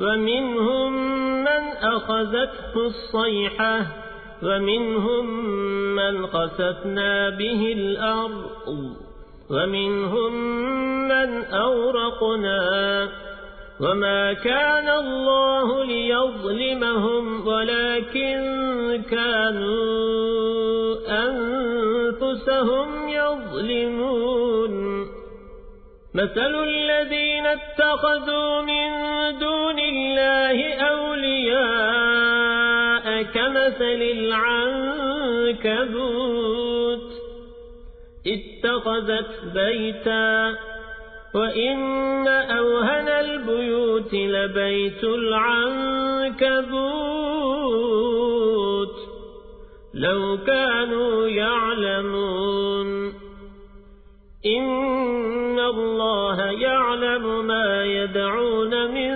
ومنهم من أخذته الصيحة ومنهم من خسفنا به الأرض ومنهم من أورقنا وما كان الله ليظلمهم ولكن كانوا أنفسهم يظلمون. مثل الذين اتخذوا من دون كمثل العنكبوت اتخذت بيتا وإن أوهن البيوت لبيت العنكبوت لو كانوا يعلمون إن الله يعلم ما يدعون من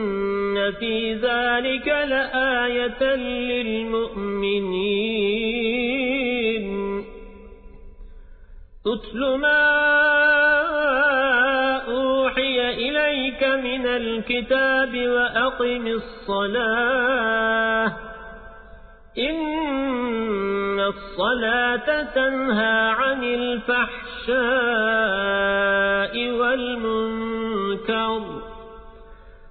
في ذلك لآية للمؤمنين. أتل ما أوحي إليك من الكتاب وأقم الصلاة. إن الصلاة تنهى عن الفحشاء والمنكر.